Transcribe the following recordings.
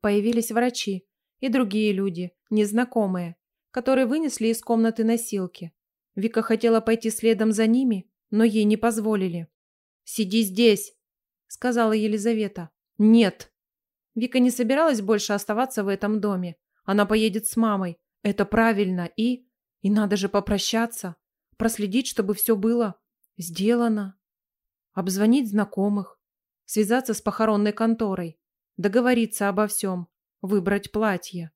Появились врачи и другие люди, незнакомые, которые вынесли из комнаты носилки. Вика хотела пойти следом за ними, но ей не позволили. «Сиди здесь!» – сказала Елизавета. «Нет!» Вика не собиралась больше оставаться в этом доме. Она поедет с мамой. Это правильно. И... И надо же попрощаться. Проследить, чтобы все было сделано. Обзвонить знакомых. Связаться с похоронной конторой договориться обо всем, выбрать платье.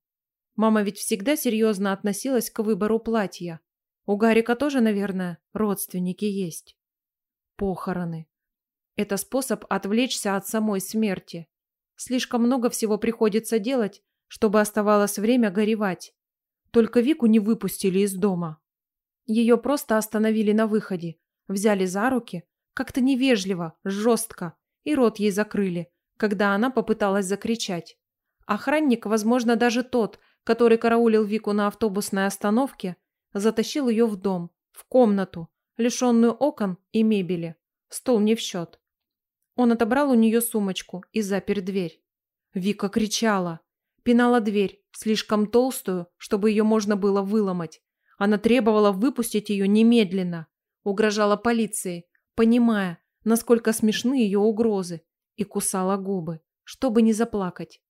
Мама ведь всегда серьезно относилась к выбору платья. У Гарика тоже, наверное, родственники есть. Похороны. Это способ отвлечься от самой смерти. Слишком много всего приходится делать, чтобы оставалось время горевать. Только Вику не выпустили из дома. Ее просто остановили на выходе, взяли за руки, как-то невежливо, жестко, и рот ей закрыли, когда она попыталась закричать. Охранник, возможно, даже тот, который караулил Вику на автобусной остановке, затащил ее в дом, в комнату, лишенную окон и мебели. Стол не в счет. Он отобрал у нее сумочку и запер дверь. Вика кричала, пинала дверь, слишком толстую, чтобы ее можно было выломать. Она требовала выпустить ее немедленно, угрожала полиции, понимая, насколько смешны ее угрозы и кусала губы, чтобы не заплакать.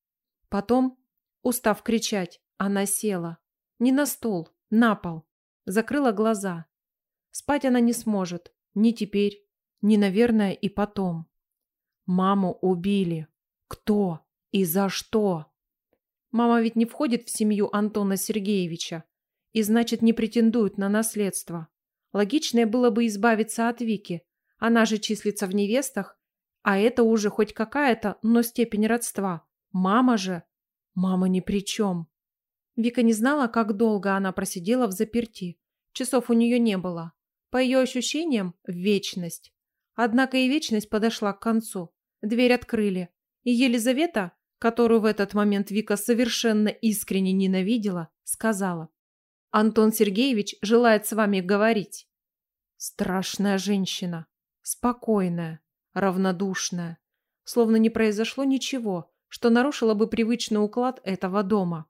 Потом, устав кричать, она села. Не на стол, на пол. Закрыла глаза. Спать она не сможет. Ни теперь, ни, наверное, и потом. Маму убили. Кто и за что? Мама ведь не входит в семью Антона Сергеевича и, значит, не претендует на наследство. Логичное было бы избавиться от Вики. Она же числится в невестах а это уже хоть какая-то, но степень родства. Мама же... Мама ни при чем. Вика не знала, как долго она просидела в заперти. Часов у нее не было. По ее ощущениям, вечность. Однако и вечность подошла к концу. Дверь открыли. И Елизавета, которую в этот момент Вика совершенно искренне ненавидела, сказала. «Антон Сергеевич желает с вами говорить». «Страшная женщина. Спокойная равнодушная, словно не произошло ничего, что нарушило бы привычный уклад этого дома.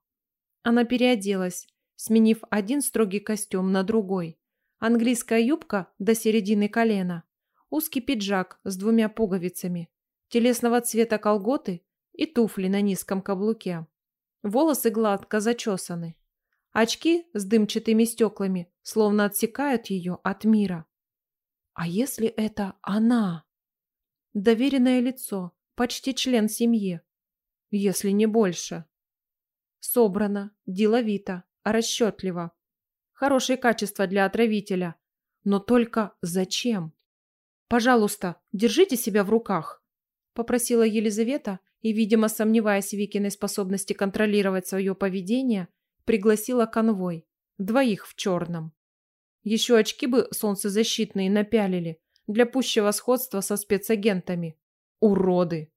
Она переоделась, сменив один строгий костюм на другой. Английская юбка до середины колена, узкий пиджак с двумя пуговицами, телесного цвета колготы и туфли на низком каблуке. Волосы гладко зачесаны. Очки с дымчатыми стеклами словно отсекают ее от мира. А если это она? доверенное лицо, почти член семьи, если не больше. Собрано, деловито, расчетливо. Хорошее качество для отравителя. Но только зачем? «Пожалуйста, держите себя в руках», – попросила Елизавета и, видимо, сомневаясь в Викиной способности контролировать свое поведение, пригласила конвой, двоих в черном. Еще очки бы солнцезащитные напялили, для пущего сходства со спецагентами. Уроды!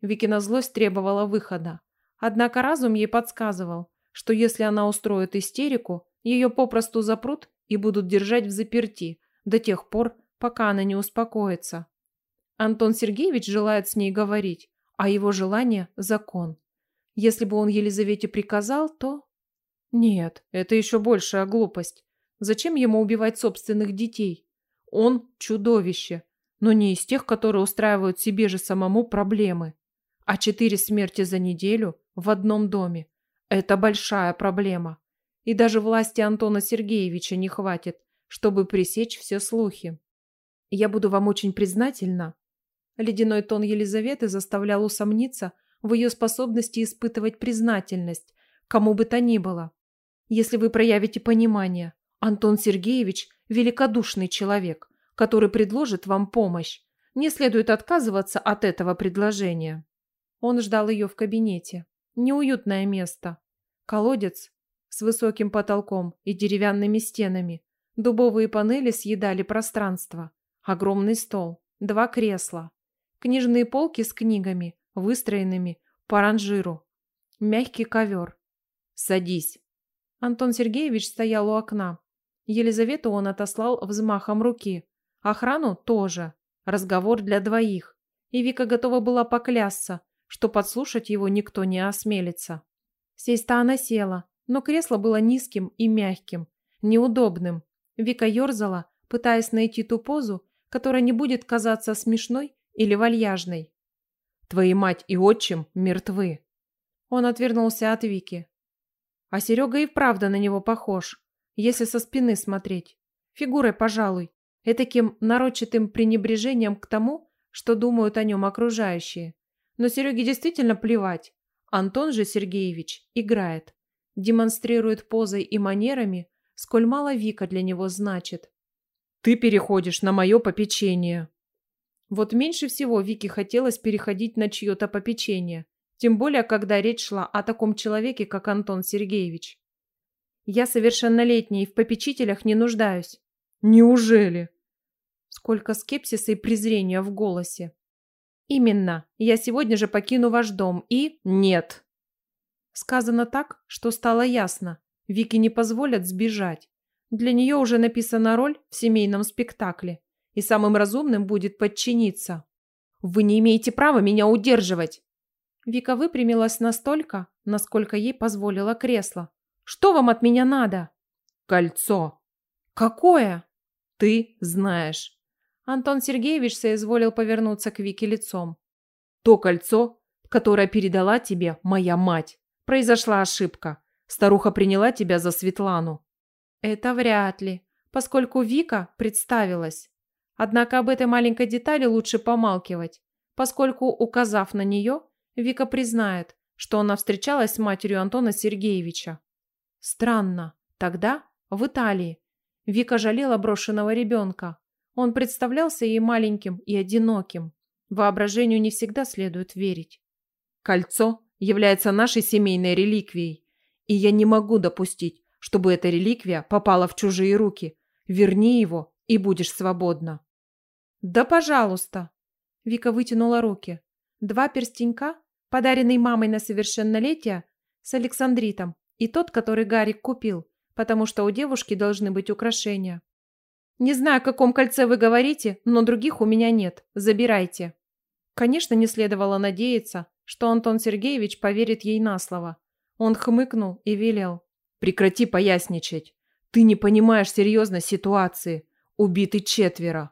Вики на злость требовала выхода. Однако разум ей подсказывал, что если она устроит истерику, ее попросту запрут и будут держать в заперти до тех пор, пока она не успокоится. Антон Сергеевич желает с ней говорить, а его желание – закон. Если бы он Елизавете приказал, то... Нет, это еще большая глупость. Зачем ему убивать собственных детей? Он чудовище, но не из тех, которые устраивают себе же самому проблемы. А четыре смерти за неделю в одном доме – это большая проблема. И даже власти Антона Сергеевича не хватит, чтобы пресечь все слухи. Я буду вам очень признательна. Ледяной тон Елизаветы заставлял усомниться в ее способности испытывать признательность, кому бы то ни было. Если вы проявите понимание, Антон Сергеевич – великодушный человек, который предложит вам помощь. Не следует отказываться от этого предложения. Он ждал ее в кабинете. Неуютное место. Колодец с высоким потолком и деревянными стенами. Дубовые панели съедали пространство. Огромный стол, два кресла. Книжные полки с книгами, выстроенными по ранжиру. Мягкий ковер. «Садись». Антон Сергеевич стоял у окна, Елизавету он отослал взмахом руки. Охрану тоже. Разговор для двоих. И Вика готова была поклясться, что подслушать его никто не осмелится. Сесть-то она села, но кресло было низким и мягким, неудобным. Вика ерзала, пытаясь найти ту позу, которая не будет казаться смешной или вальяжной. «Твои мать и отчим мертвы!» Он отвернулся от Вики. А Серега и правда на него похож если со спины смотреть. Фигурой, пожалуй, и таким нарочатым пренебрежением к тому, что думают о нем окружающие. Но Сереге действительно плевать. Антон же Сергеевич играет. Демонстрирует позой и манерами, сколь мало Вика для него значит. «Ты переходишь на мое попечение». Вот меньше всего Вике хотелось переходить на чье-то попечение. Тем более, когда речь шла о таком человеке, как Антон Сергеевич. Я совершеннолетний и в попечителях не нуждаюсь. Неужели? Сколько скепсиса и презрения в голосе. Именно. Я сегодня же покину ваш дом и... Нет. Сказано так, что стало ясно. Вики не позволят сбежать. Для нее уже написана роль в семейном спектакле. И самым разумным будет подчиниться. Вы не имеете права меня удерживать. Вика выпрямилась настолько, насколько ей позволило кресло, что вам от меня надо? Кольцо. Какое? Ты знаешь. Антон Сергеевич соизволил повернуться к Вике лицом. То кольцо, которое передала тебе моя мать. Произошла ошибка. Старуха приняла тебя за Светлану. Это вряд ли, поскольку Вика представилась. Однако об этой маленькой детали лучше помалкивать, поскольку, указав на нее, Вика признает, что она встречалась с матерью Антона Сергеевича. Странно. Тогда в Италии. Вика жалела брошенного ребенка. Он представлялся ей маленьким и одиноким. Воображению не всегда следует верить. Кольцо является нашей семейной реликвией, и я не могу допустить, чтобы эта реликвия попала в чужие руки. Верни его, и будешь свободна. Да, пожалуйста. Вика вытянула руки. Два перстенька, подаренные мамой на совершеннолетие, с Александритом, и тот, который Гарик купил, потому что у девушки должны быть украшения. Не знаю, о каком кольце вы говорите, но других у меня нет. Забирайте. Конечно, не следовало надеяться, что Антон Сергеевич поверит ей на слово. Он хмыкнул и велел. Прекрати поясничать. Ты не понимаешь серьезно ситуации. Убиты четверо.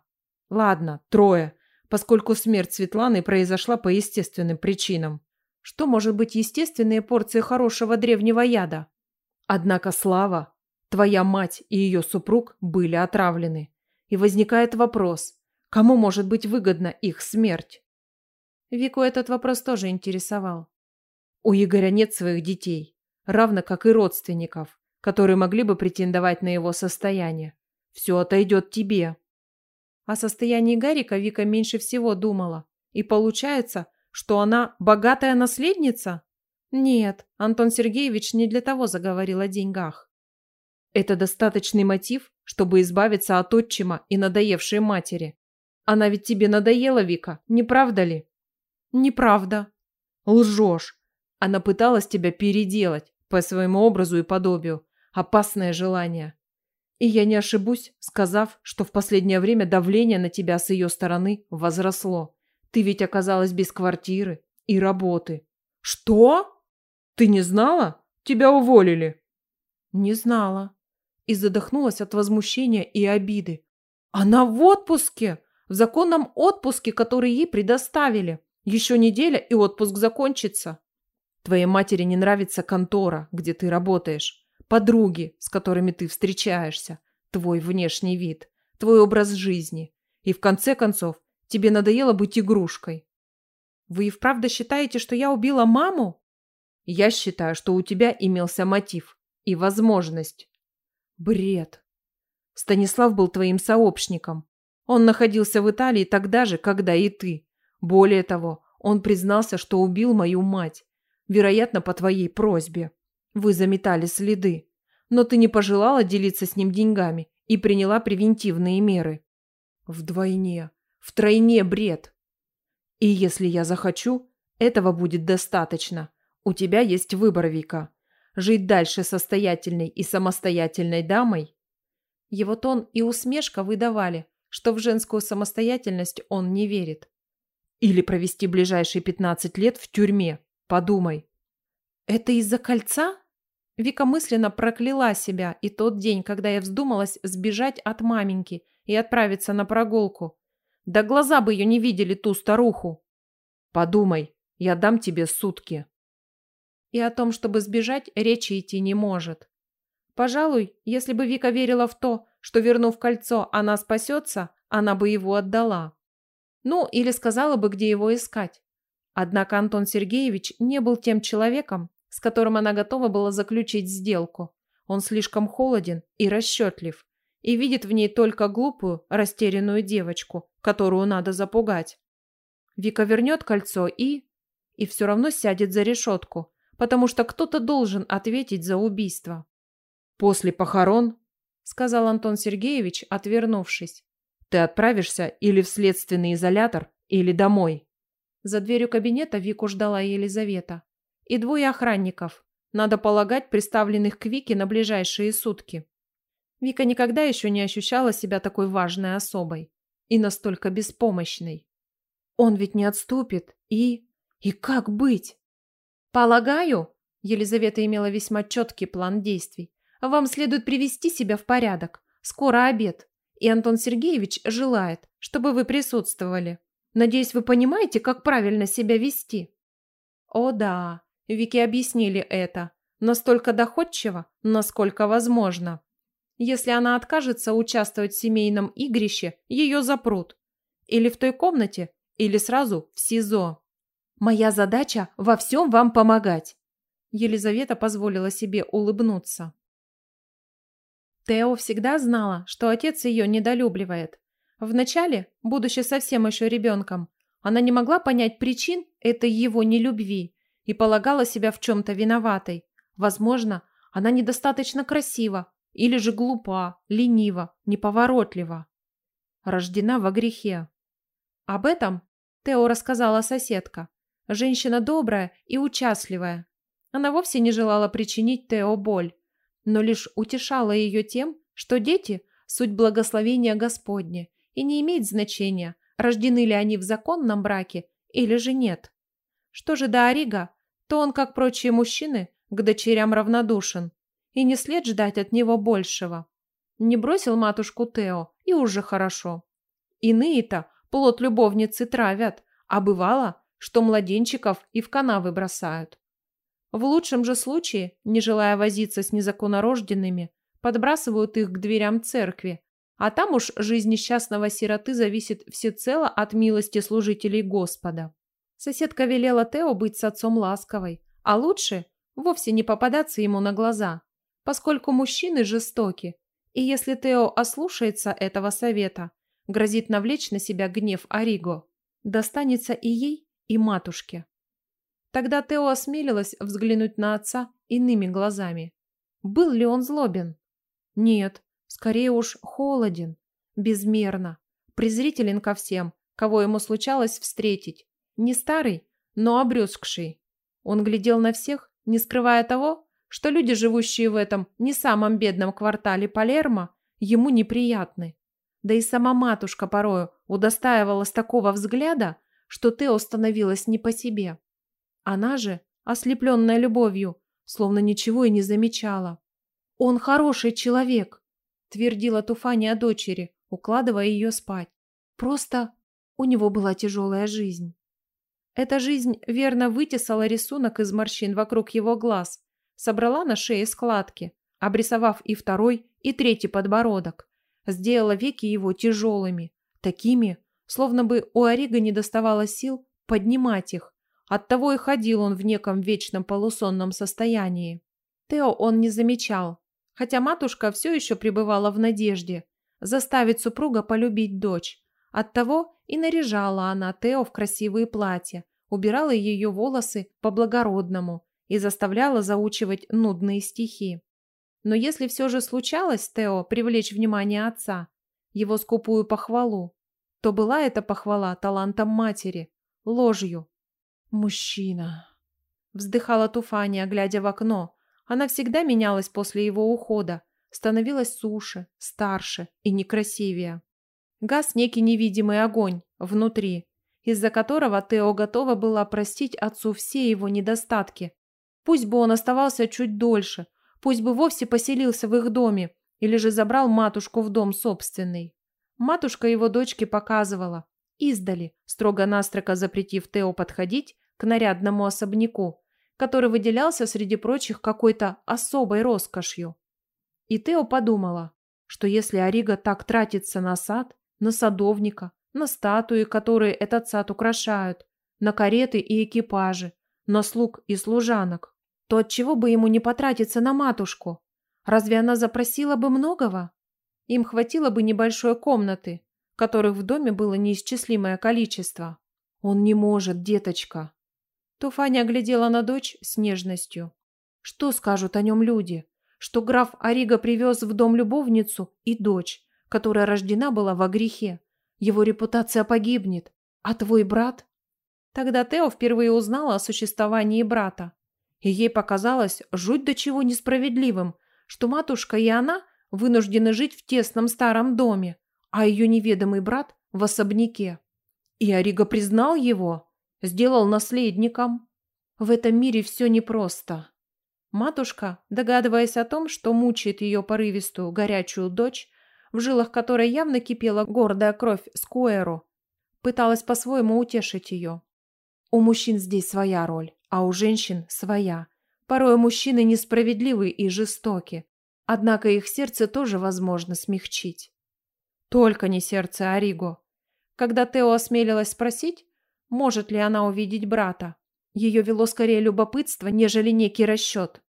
Ладно, трое, поскольку смерть Светланы произошла по естественным причинам что может быть естественные порции хорошего древнего яда. Однако Слава, твоя мать и ее супруг были отравлены. И возникает вопрос, кому может быть выгодна их смерть? Вику этот вопрос тоже интересовал. У Игоря нет своих детей, равно как и родственников, которые могли бы претендовать на его состояние. Все отойдет тебе. О состоянии Гарика Вика меньше всего думала. И получается, что она богатая наследница? Нет, Антон Сергеевич не для того заговорил о деньгах. Это достаточный мотив, чтобы избавиться от отчима и надоевшей матери. Она ведь тебе надоела, Вика, не правда ли? Неправда. Лжешь. Она пыталась тебя переделать по своему образу и подобию. Опасное желание. И я не ошибусь, сказав, что в последнее время давление на тебя с ее стороны возросло. Ты ведь оказалась без квартиры и работы. Что? Ты не знала? Тебя уволили. Не знала. И задохнулась от возмущения и обиды. Она в отпуске, в законном отпуске, который ей предоставили. Еще неделя, и отпуск закончится. Твоей матери не нравится контора, где ты работаешь, подруги, с которыми ты встречаешься, твой внешний вид, твой образ жизни. И в конце концов, Тебе надоело быть игрушкой. Вы и вправду считаете, что я убила маму? Я считаю, что у тебя имелся мотив и возможность. Бред. Станислав был твоим сообщником. Он находился в Италии тогда же, когда и ты. Более того, он признался, что убил мою мать. Вероятно, по твоей просьбе. Вы заметали следы. Но ты не пожелала делиться с ним деньгами и приняла превентивные меры. Вдвойне. Втройне бред. И если я захочу, этого будет достаточно. У тебя есть выбор, Вика. Жить дальше состоятельной и самостоятельной дамой? Его тон и усмешка выдавали, что в женскую самостоятельность он не верит. Или провести ближайшие 15 лет в тюрьме. Подумай. Это из-за кольца? Вика мысленно прокляла себя и тот день, когда я вздумалась сбежать от маменьки и отправиться на прогулку. Да глаза бы ее не видели ту старуху. Подумай, я дам тебе сутки. И о том, чтобы сбежать, речи идти не может. Пожалуй, если бы Вика верила в то, что, вернув кольцо, она спасется, она бы его отдала. Ну, или сказала бы, где его искать. Однако Антон Сергеевич не был тем человеком, с которым она готова была заключить сделку. Он слишком холоден и расчетлив и видит в ней только глупую, растерянную девочку, которую надо запугать. Вика вернет кольцо и... и все равно сядет за решетку, потому что кто-то должен ответить за убийство. «После похорон», — сказал Антон Сергеевич, отвернувшись, «ты отправишься или в следственный изолятор, или домой». За дверью кабинета Вику ждала Елизавета. И двое охранников, надо полагать, приставленных к Вике на ближайшие сутки. Вика никогда еще не ощущала себя такой важной особой и настолько беспомощной. Он ведь не отступит. И... И как быть? Полагаю, Елизавета имела весьма четкий план действий. Вам следует привести себя в порядок. Скоро обед. И Антон Сергеевич желает, чтобы вы присутствовали. Надеюсь, вы понимаете, как правильно себя вести. О да, Вики объяснили это. Настолько доходчиво, насколько возможно. Если она откажется участвовать в семейном игрище, ее запрут. Или в той комнате, или сразу в СИЗО. Моя задача во всем вам помогать. Елизавета позволила себе улыбнуться. Тео всегда знала, что отец ее недолюбливает. Вначале, будучи совсем еще ребенком, она не могла понять причин этой его нелюбви и полагала себя в чем-то виноватой. Возможно, она недостаточно красива, или же глупа, ленива, неповоротлива. Рождена во грехе. Об этом Тео рассказала соседка. Женщина добрая и участливая. Она вовсе не желала причинить Тео боль, но лишь утешала ее тем, что дети – суть благословения Господне и не имеет значения, рождены ли они в законном браке или же нет. Что же до Орига, то он, как прочие мужчины, к дочерям равнодушен и не след ждать от него большего. Не бросил матушку Тео, и уже хорошо. Иные-то плод любовницы травят, а бывало, что младенчиков и в канавы бросают. В лучшем же случае, не желая возиться с незаконорожденными, подбрасывают их к дверям церкви, а там уж жизнь несчастного сироты зависит всецело от милости служителей Господа. Соседка велела Тео быть с отцом ласковой, а лучше вовсе не попадаться ему на глаза – поскольку мужчины жестоки, и если Тео ослушается этого совета, грозит навлечь на себя гнев Ориго, Достанется и ей, и матушке. Тогда Тео осмелилась взглянуть на отца иными глазами. Был ли он злобен? Нет, скорее уж холоден, безмерно, презрителен ко всем, кого ему случалось встретить. Не старый, но обрюзгший. Он глядел на всех, не скрывая того, что люди, живущие в этом не самом бедном квартале Палермо, ему неприятны. Да и сама матушка порою удостаивалась такого взгляда, что Тео становилась не по себе. Она же, ослепленная любовью, словно ничего и не замечала. «Он хороший человек», – твердила Туфани о дочери, укладывая ее спать. «Просто у него была тяжелая жизнь». Эта жизнь верно вытесала рисунок из морщин вокруг его глаз – собрала на шее складки, обрисовав и второй, и третий подбородок. Сделала веки его тяжелыми, такими, словно бы у Орига не доставало сил поднимать их. Оттого и ходил он в неком вечном полусонном состоянии. Тео он не замечал, хотя матушка все еще пребывала в надежде заставить супруга полюбить дочь. Оттого и наряжала она Тео в красивые платья, убирала ее волосы по-благородному, и заставляла заучивать нудные стихи. Но если все же случалось Тео привлечь внимание отца, его скупую похвалу, то была эта похвала талантом матери, ложью. «Мужчина!» – вздыхала Туфания, глядя в окно. Она всегда менялась после его ухода, становилась суше, старше и некрасивее. Газ некий невидимый огонь внутри, из-за которого Тео готова была простить отцу все его недостатки, Пусть бы он оставался чуть дольше, пусть бы вовсе поселился в их доме или же забрал матушку в дом собственный. Матушка его дочке показывала, издали, строго-настрого запретив Тео подходить к нарядному особняку, который выделялся среди прочих какой-то особой роскошью. И Тео подумала, что если Арига так тратится на сад, на садовника, на статуи, которые этот сад украшают, на кареты и экипажи, на слуг и служанок, то отчего бы ему не потратиться на матушку? Разве она запросила бы многого? Им хватило бы небольшой комнаты, которых в доме было неисчислимое количество. Он не может, деточка. Туфаня оглядела на дочь с нежностью. Что скажут о нем люди? Что граф Арига привез в дом любовницу и дочь, которая рождена была во грехе. Его репутация погибнет. А твой брат? Тогда Тео впервые узнала о существовании брата ей показалось жуть до чего несправедливым, что матушка и она вынуждены жить в тесном старом доме, а ее неведомый брат в особняке. И Арига признал его, сделал наследником. В этом мире все непросто. Матушка, догадываясь о том, что мучает ее порывистую, горячую дочь, в жилах которой явно кипела гордая кровь Скуэру, пыталась по-своему утешить ее. У мужчин здесь своя роль а у женщин своя. Порой мужчины несправедливы и жестоки, однако их сердце тоже возможно смягчить. Только не сердце Ориго. Когда Тео осмелилась спросить, может ли она увидеть брата, ее вело скорее любопытство, нежели некий расчет.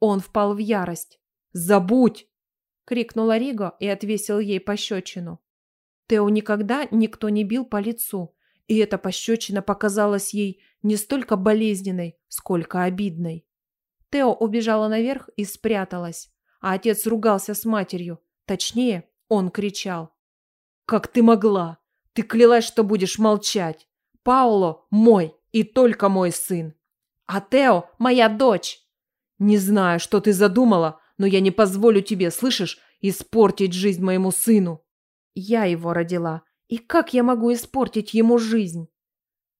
Он впал в ярость. «Забудь!» – крикнула Ориго и отвесил ей пощечину. Тео никогда никто не бил по лицу, и эта пощечина показалась ей не столько болезненной, сколько обидной. Тео убежала наверх и спряталась, а отец ругался с матерью. Точнее, он кричал. «Как ты могла? Ты клялась, что будешь молчать. Пауло – мой и только мой сын. А Тео – моя дочь. Не знаю, что ты задумала, но я не позволю тебе, слышишь, испортить жизнь моему сыну. Я его родила, и как я могу испортить ему жизнь?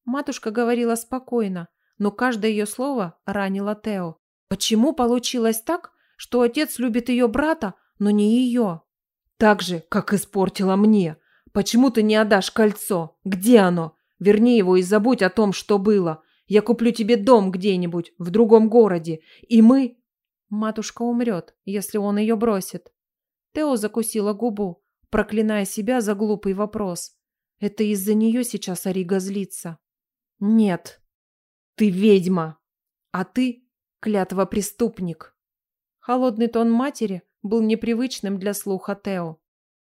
Матушка говорила спокойно, но каждое ее слово ранило Тео. Почему получилось так, что отец любит ее брата, но не ее? Так же, как испортила мне. Почему ты не отдашь кольцо? Где оно? Верни его и забудь о том, что было. Я куплю тебе дом где-нибудь, в другом городе, и мы... Матушка умрет, если он ее бросит. Тео закусила губу, проклиная себя за глупый вопрос. Это из-за нее сейчас Арига злится. Нет. Ты ведьма. А ты клятва преступник. Холодный тон матери был непривычным для слуха Тео.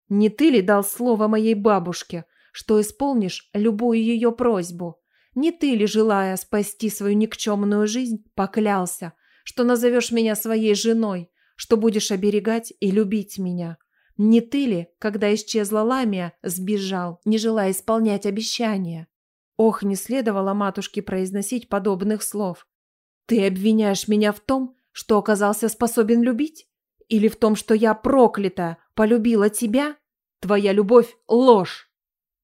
Не ты ли дал слово моей бабушке, что исполнишь любую ее просьбу? Не ты ли, желая спасти свою никчемную жизнь, поклялся, что назовешь меня своей женой, что будешь оберегать и любить меня? Не ты ли, когда исчезла Ламия, сбежал, не желая исполнять обещания? Ох, не следовало матушке произносить подобных слов. Ты обвиняешь меня в том, что оказался способен любить? Или в том, что я проклята, полюбила тебя? Твоя любовь – ложь.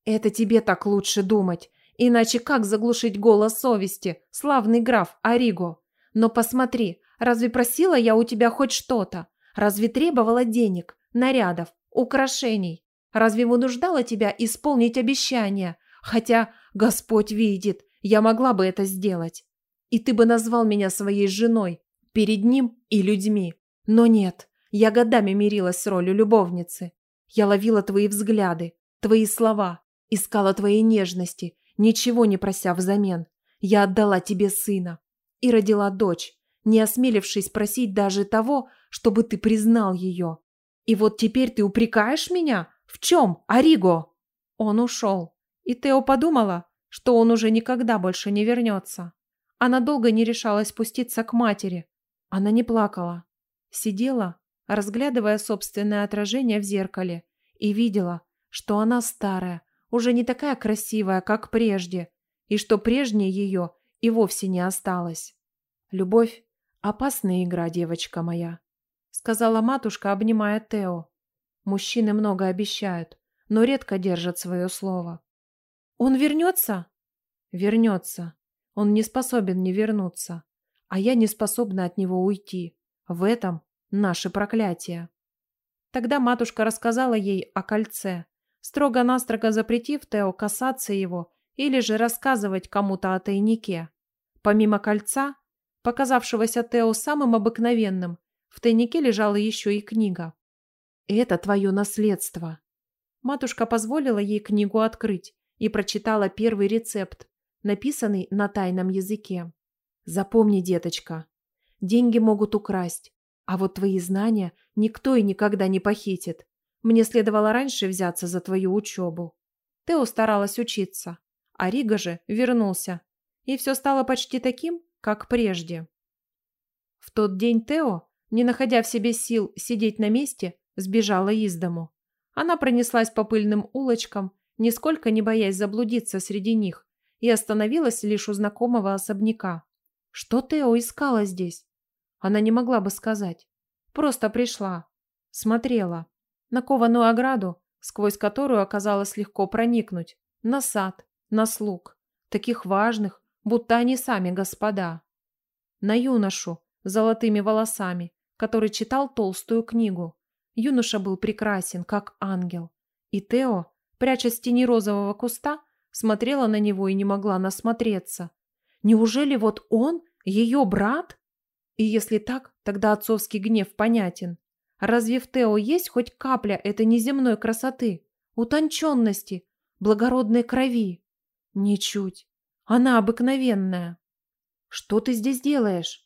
Это тебе так лучше думать. Иначе как заглушить голос совести, славный граф Ориго? Но посмотри, разве просила я у тебя хоть что-то? Разве требовала денег, нарядов, украшений? Разве вынуждала тебя исполнить обещания? Хотя Господь видит, я могла бы это сделать. И ты бы назвал меня своей женой, перед ним и людьми. Но нет, я годами мирилась с ролью любовницы. Я ловила твои взгляды, твои слова, искала твоей нежности, ничего не прося взамен. Я отдала тебе сына и родила дочь, не осмелившись просить даже того, чтобы ты признал ее. И вот теперь ты упрекаешь меня? В чем, Ариго?» Он ушел. И Тео подумала, что он уже никогда больше не вернется. Она долго не решалась спуститься к матери. Она не плакала. Сидела, разглядывая собственное отражение в зеркале, и видела, что она старая, уже не такая красивая, как прежде, и что прежней ее и вовсе не осталось. «Любовь – опасная игра, девочка моя», – сказала матушка, обнимая Тео. «Мужчины много обещают, но редко держат свое слово. Он вернется? Вернется. Он не способен не вернуться. А я не способна от него уйти. В этом наше проклятие. Тогда матушка рассказала ей о кольце, строго-настрого запретив Тео касаться его или же рассказывать кому-то о тайнике. Помимо кольца, показавшегося Тео самым обыкновенным, в тайнике лежала еще и книга. «Это твое наследство». Матушка позволила ей книгу открыть, и прочитала первый рецепт, написанный на тайном языке. Запомни, деточка, деньги могут украсть, а вот твои знания никто и никогда не похитит. Мне следовало раньше взяться за твою учебу. Тео старалась учиться, а Рига же вернулся, и все стало почти таким, как прежде. В тот день Тео, не находя в себе сил сидеть на месте, сбежала из дому. Она пронеслась по пыльным улочкам нисколько не боясь заблудиться среди них, и остановилась лишь у знакомого особняка. Что Тео искала здесь? Она не могла бы сказать. Просто пришла. Смотрела. На кованую ограду, сквозь которую оказалось легко проникнуть. На сад, на слуг. Таких важных, будто они сами господа. На юношу с золотыми волосами, который читал толстую книгу. Юноша был прекрасен, как ангел. И Тео прячась в тени розового куста, смотрела на него и не могла насмотреться. Неужели вот он, ее брат? И если так, тогда отцовский гнев понятен. Разве в Тео есть хоть капля этой неземной красоты, утонченности, благородной крови? Ничуть. Она обыкновенная. Что ты здесь делаешь?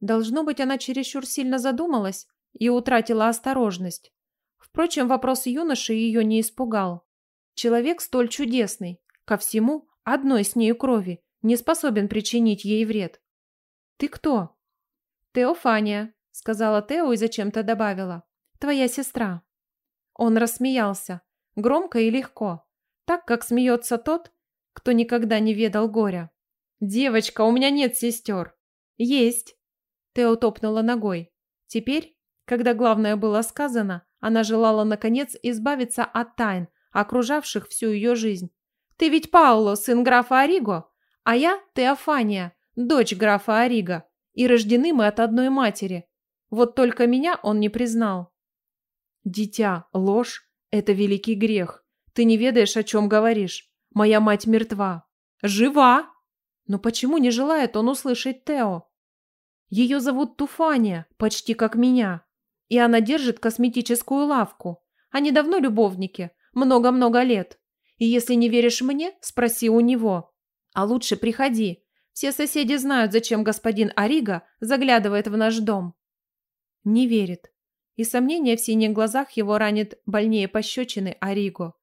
Должно быть, она чересчур сильно задумалась и утратила осторожность. Впрочем, вопрос юноши ее не испугал. Человек столь чудесный, ко всему одной с нею крови, не способен причинить ей вред. «Ты кто?» «Теофания», — сказала Тео и зачем-то добавила. «Твоя сестра». Он рассмеялся, громко и легко, так, как смеется тот, кто никогда не ведал горя. «Девочка, у меня нет сестер!» «Есть!» Тео топнула ногой. Теперь, когда главное было сказано, она желала, наконец, избавиться от тайн, окружавших всю ее жизнь. «Ты ведь Пауло, сын графа Ориго, а я Теофания, дочь графа Ориго, и рождены мы от одной матери. Вот только меня он не признал». «Дитя, ложь – это великий грех. Ты не ведаешь, о чем говоришь. Моя мать мертва». «Жива!» Но почему не желает он услышать Тео? «Ее зовут Туфания, почти как меня и она держит косметическую лавку. Они давно любовники, много-много лет. И если не веришь мне, спроси у него. А лучше приходи. Все соседи знают, зачем господин Арига заглядывает в наш дом. Не верит. И сомнение в синих глазах его ранит больнее пощечины Ориго.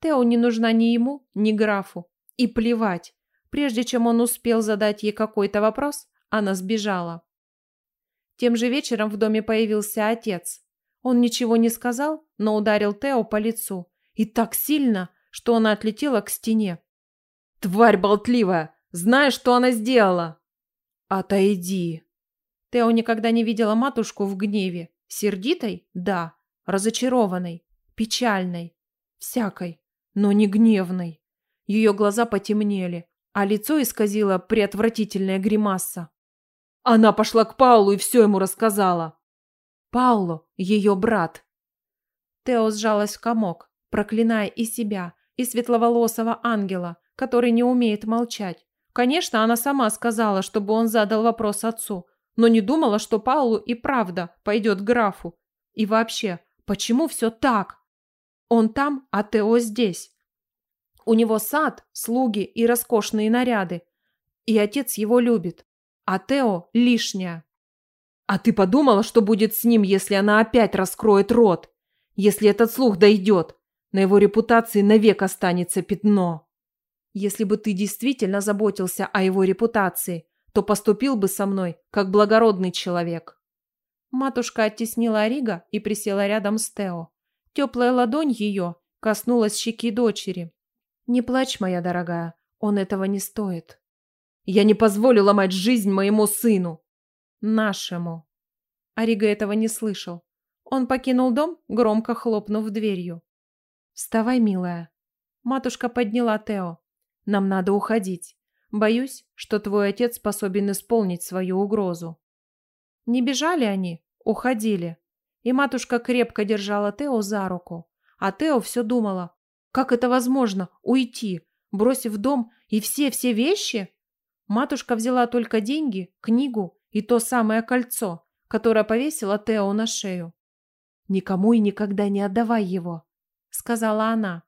Тео не нужна ни ему, ни графу. И плевать. Прежде чем он успел задать ей какой-то вопрос, она сбежала. Тем же вечером в доме появился отец. Он ничего не сказал, но ударил Тео по лицу. И так сильно, что она отлетела к стене. «Тварь болтливая! Знаешь, что она сделала?» «Отойди!» Тео никогда не видела матушку в гневе. Сердитой? Да. Разочарованной. Печальной. Всякой. Но не гневной. Ее глаза потемнели, а лицо исказило преотвратительная гримаса. Она пошла к Паулу и все ему рассказала. Пауло – ее брат. Тео сжалась в комок, проклиная и себя, и светловолосого ангела, который не умеет молчать. Конечно, она сама сказала, чтобы он задал вопрос отцу, но не думала, что Паулу и правда пойдет к графу. И вообще, почему все так? Он там, а Тео здесь. У него сад, слуги и роскошные наряды. И отец его любит а Тео лишняя. А ты подумала, что будет с ним, если она опять раскроет рот? Если этот слух дойдет, на его репутации навек останется пятно. Если бы ты действительно заботился о его репутации, то поступил бы со мной, как благородный человек. Матушка оттеснила Рига и присела рядом с Тео. Теплая ладонь ее коснулась щеки дочери. «Не плачь, моя дорогая, он этого не стоит». Я не позволю ломать жизнь моему сыну. Нашему. Арига этого не слышал. Он покинул дом, громко хлопнув дверью. «Вставай, милая». Матушка подняла Тео. «Нам надо уходить. Боюсь, что твой отец способен исполнить свою угрозу». Не бежали они, уходили. И матушка крепко держала Тео за руку. А Тео все думала, как это возможно, уйти, бросив дом и все-все вещи? матушка взяла только деньги, книгу и то самое кольцо, которое повесила Тео на шею. «Никому и никогда не отдавай его», — сказала она.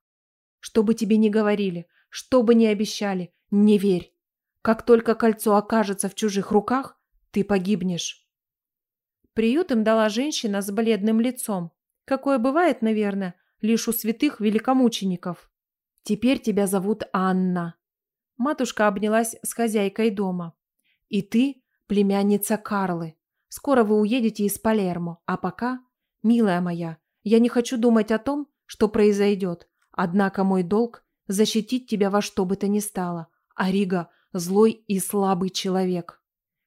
«Что бы тебе ни говорили, что бы ни обещали, не верь. Как только кольцо окажется в чужих руках, ты погибнешь». Приют им дала женщина с бледным лицом, какое бывает, наверное, лишь у святых великомучеников. «Теперь тебя зовут Анна», Матушка обнялась с хозяйкой дома. «И ты, племянница Карлы. Скоро вы уедете из Палермо, а пока, милая моя, я не хочу думать о том, что произойдет. Однако мой долг – защитить тебя во что бы то ни стало. А Рига – злой и слабый человек.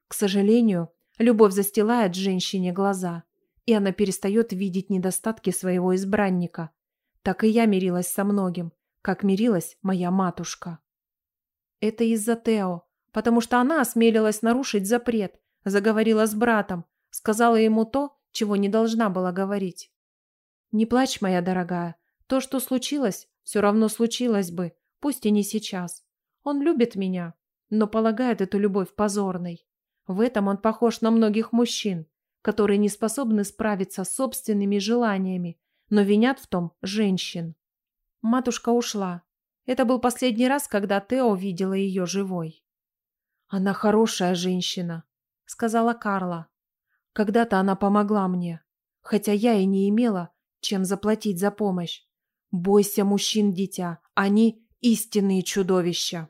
К сожалению, любовь застилает женщине глаза, и она перестает видеть недостатки своего избранника. Так и я мирилась со многим, как мирилась моя матушка. Это из-за Тео, потому что она осмелилась нарушить запрет, заговорила с братом, сказала ему то, чего не должна была говорить. «Не плачь, моя дорогая. То, что случилось, все равно случилось бы, пусть и не сейчас. Он любит меня, но полагает эту любовь позорной. В этом он похож на многих мужчин, которые не способны справиться с собственными желаниями, но винят в том женщин». Матушка ушла, это был последний раз, когда Тео видела ее живой. «Она хорошая женщина», — сказала Карла. «Когда-то она помогла мне, хотя я и не имела, чем заплатить за помощь. Бойся мужчин, дитя, они истинные чудовища».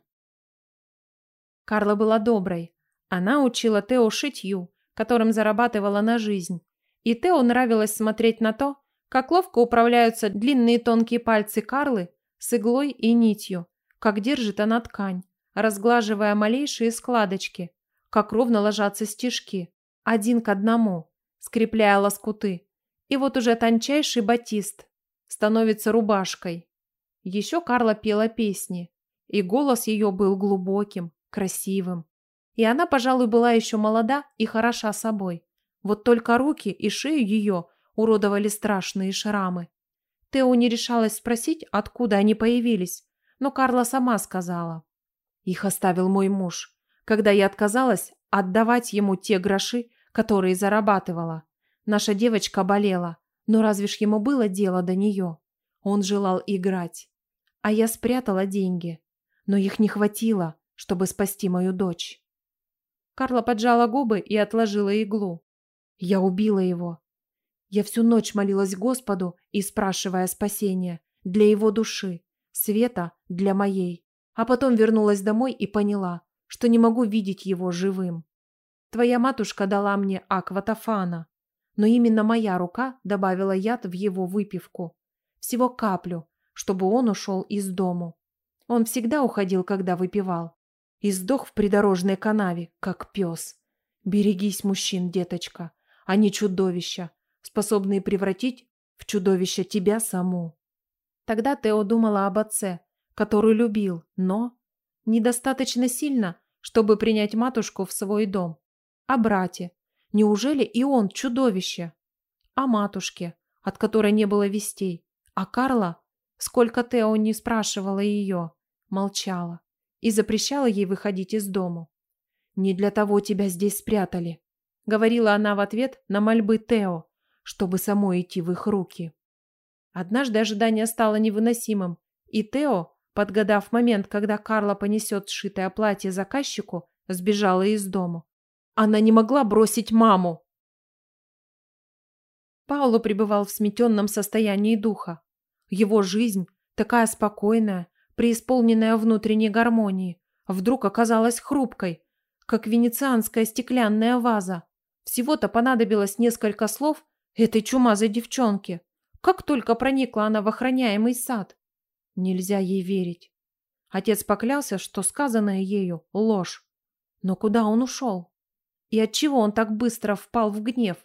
Карла была доброй. Она учила Тео шитью, которым зарабатывала на жизнь. И Тео нравилось смотреть на то, как ловко управляются длинные тонкие пальцы Карлы с иглой и нитью, как держит она ткань, разглаживая малейшие складочки, как ровно ложатся стежки, один к одному, скрепляя лоскуты. И вот уже тончайший батист становится рубашкой. Еще Карла пела песни, и голос ее был глубоким, красивым. И она, пожалуй, была еще молода и хороша собой. Вот только руки и шею ее уродовали страшные шрамы. Тео не решалась спросить, откуда они появились, но Карла сама сказала. Их оставил мой муж, когда я отказалась отдавать ему те гроши, которые зарабатывала. Наша девочка болела, но разве ж ему было дело до нее? Он желал играть. А я спрятала деньги, но их не хватило, чтобы спасти мою дочь. Карла поджала губы и отложила иглу. Я убила его, я всю ночь молилась Господу и спрашивая спасения для его души, света для моей. А потом вернулась домой и поняла, что не могу видеть его живым. Твоя матушка дала мне акватофана, но именно моя рука добавила яд в его выпивку. Всего каплю, чтобы он ушел из дому. Он всегда уходил, когда выпивал. И сдох в придорожной канаве, как пес. Берегись мужчин, деточка. Они чудовища способные превратить в чудовище тебя саму. Тогда Тео думала об отце, который любил, но недостаточно сильно, чтобы принять матушку в свой дом. А О брате. Неужели и он чудовище? О матушке, от которой не было вестей. А Карла, сколько Тео не спрашивала ее, молчала и запрещала ей выходить из дому. «Не для того тебя здесь спрятали», — говорила она в ответ на мольбы Тео, чтобы самой идти в их руки. Однажды ожидание стало невыносимым, и Тео, подгадав момент, когда Карла понесет сшитое платье заказчику, сбежала из дома. Она не могла бросить маму. Пауло пребывал в сметенном состоянии духа. Его жизнь, такая спокойная, преисполненная внутренней гармонии, вдруг оказалась хрупкой, как венецианская стеклянная ваза. Всего-то понадобилось несколько слов, этой чумазой девчонки! Как только проникла она в охраняемый сад. Нельзя ей верить. Отец поклялся, что сказанное ею – ложь. Но куда он ушел? И отчего он так быстро впал в гнев?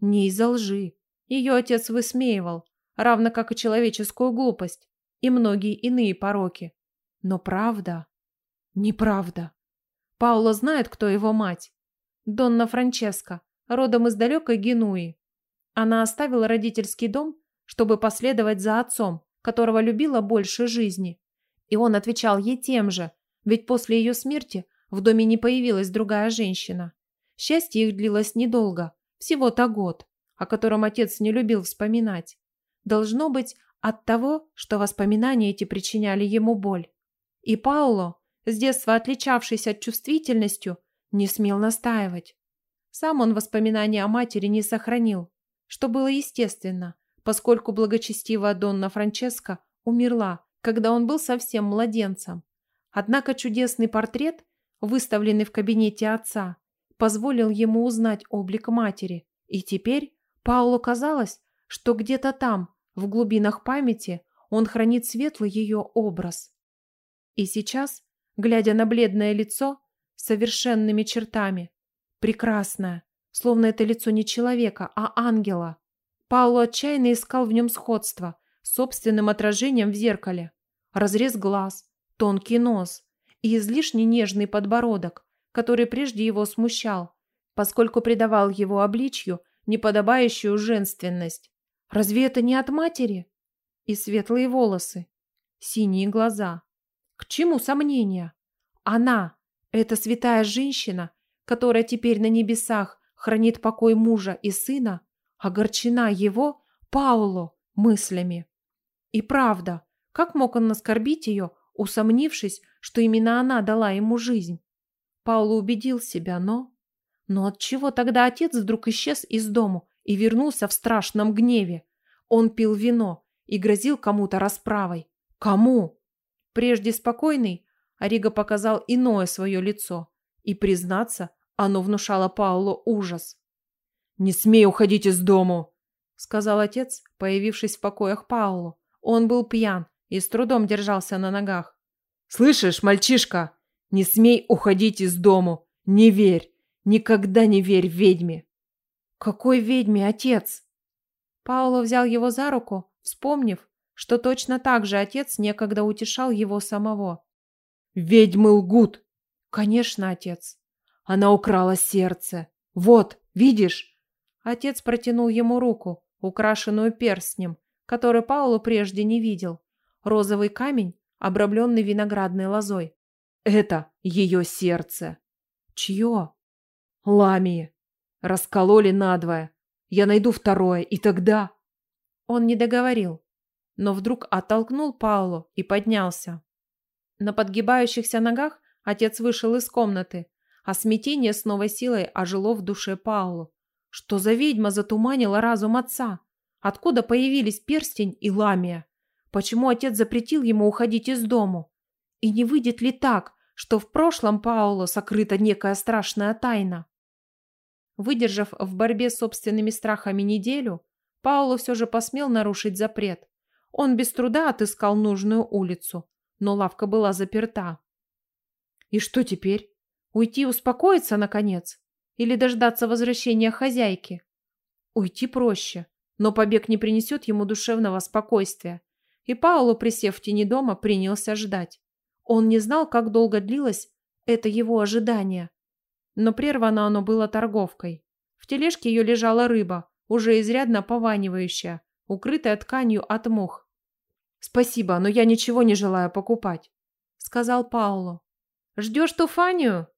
Не из-за лжи. Ее отец высмеивал, равно как и человеческую глупость и многие иные пороки. Но правда? Неправда. Паула знает, кто его мать. Донна Франческа, родом из далекой Генуи. Она оставила родительский дом, чтобы последовать за отцом, которого любила больше жизни. И он отвечал ей тем же, ведь после ее смерти в доме не появилась другая женщина. Счастье их длилось недолго, всего-то год, о котором отец не любил вспоминать. Должно быть от того, что воспоминания эти причиняли ему боль. И Пауло, с детства отличавшийся от чувствительностью, не смел настаивать. Сам он воспоминания о матери не сохранил, что было естественно, поскольку благочестивая Донна Франческа умерла, когда он был совсем младенцем. Однако чудесный портрет, выставленный в кабинете отца, позволил ему узнать облик матери, и теперь Паулу казалось, что где-то там, в глубинах памяти, он хранит светлый ее образ. И сейчас, глядя на бледное лицо, совершенными чертами, прекрасное, словно это лицо не человека, а ангела. Пауло отчаянно искал в нем сходство с собственным отражением в зеркале. Разрез глаз, тонкий нос и излишне нежный подбородок, который прежде его смущал, поскольку придавал его обличью неподобающую женственность. Разве это не от матери? И светлые волосы, синие глаза. К чему сомнения? Она, эта святая женщина, которая теперь на небесах хранит покой мужа и сына, огорчена его, Пауло, мыслями. И правда, как мог он оскорбить ее, усомнившись, что именно она дала ему жизнь? Пауло убедил себя, но... Но отчего тогда отец вдруг исчез из дому и вернулся в страшном гневе? Он пил вино и грозил кому-то расправой. Кому? Прежде спокойный, Арига показал иное свое лицо. И, признаться, оно внушало Паулу ужас. «Не смей уходить из дому!» — сказал отец, появившись в покоях Паулу. Он был пьян и с трудом держался на ногах. «Слышишь, мальчишка, не смей уходить из дому! Не верь! Никогда не верь ведьме!» «Какой ведьме, отец?» Пауло взял его за руку, вспомнив, что точно так же отец некогда утешал его самого. «Ведьмы лгут!» «Конечно, отец!» Она украла сердце. Вот, видишь?» Отец протянул ему руку, украшенную перстнем, который Паулу прежде не видел. Розовый камень, обрамленный виноградной лозой. «Это ее сердце». «Чье?» «Ламии. Раскололи надвое. Я найду второе, и тогда...» Он не договорил, но вдруг оттолкнул Паулу и поднялся. На подгибающихся ногах отец вышел из комнаты, а смятение с новой силой ожило в душе Паулу. Что за ведьма затуманила разум отца? Откуда появились перстень и ламия? Почему отец запретил ему уходить из дому? И не выйдет ли так, что в прошлом Пауло сокрыта некая страшная тайна? Выдержав в борьбе с собственными страхами неделю, Пауло все же посмел нарушить запрет. Он без труда отыскал нужную улицу, но лавка была заперта. И что теперь? Уйти успокоиться, наконец? Или дождаться возвращения хозяйки? Уйти проще, но побег не принесет ему душевного спокойствия. И Пауло, присев в тени дома, принялся ждать. Он не знал, как долго длилось это его ожидание. Но прервано оно было торговкой. В тележке ее лежала рыба, уже изрядно пованивающая, укрытая тканью от мух. «Спасибо, но я ничего не желаю покупать», — сказал Пауло. «Ждешь Туфанию?»